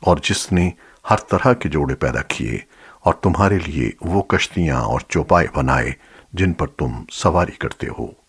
اور جس نے ہر طرح کے جوڑے پیدا کیے اور تمہارے لیے وہ کشتیاں اور چوپائے بنائے جن پر تم سواری کرتے ہو۔